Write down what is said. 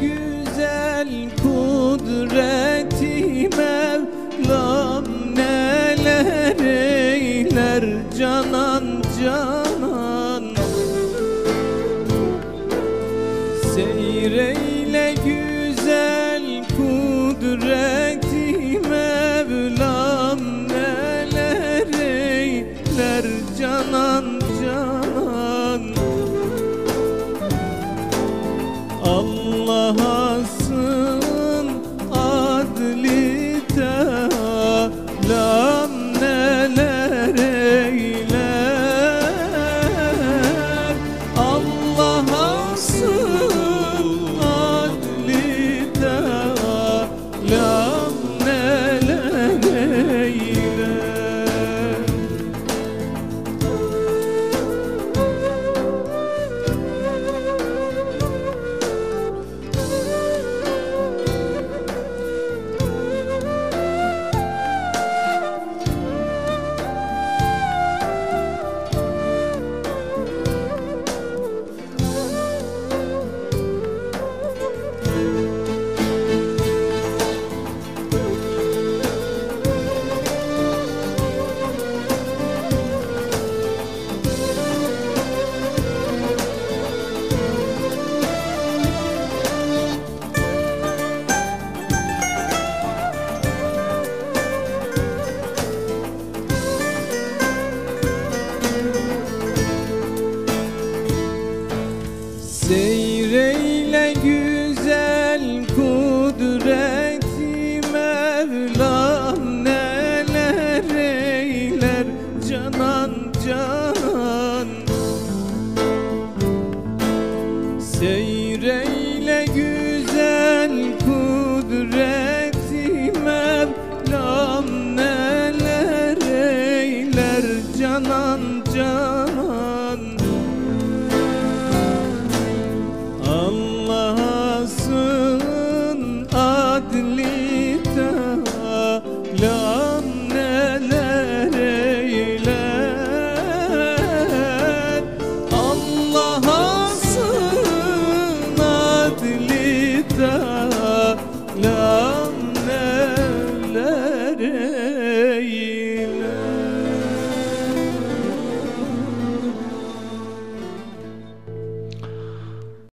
güzel kudreti Mevlam neler eyler canan canan. Seyreyle güzel kudret Allah'a Seyreyle güzel